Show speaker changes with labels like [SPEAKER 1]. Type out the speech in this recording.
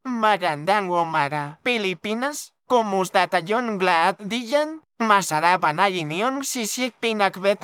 [SPEAKER 1] Magandang umaga, Pilipinas. Kumusta tayong lahat diyan? Masarap na inyong sisig pinakbet.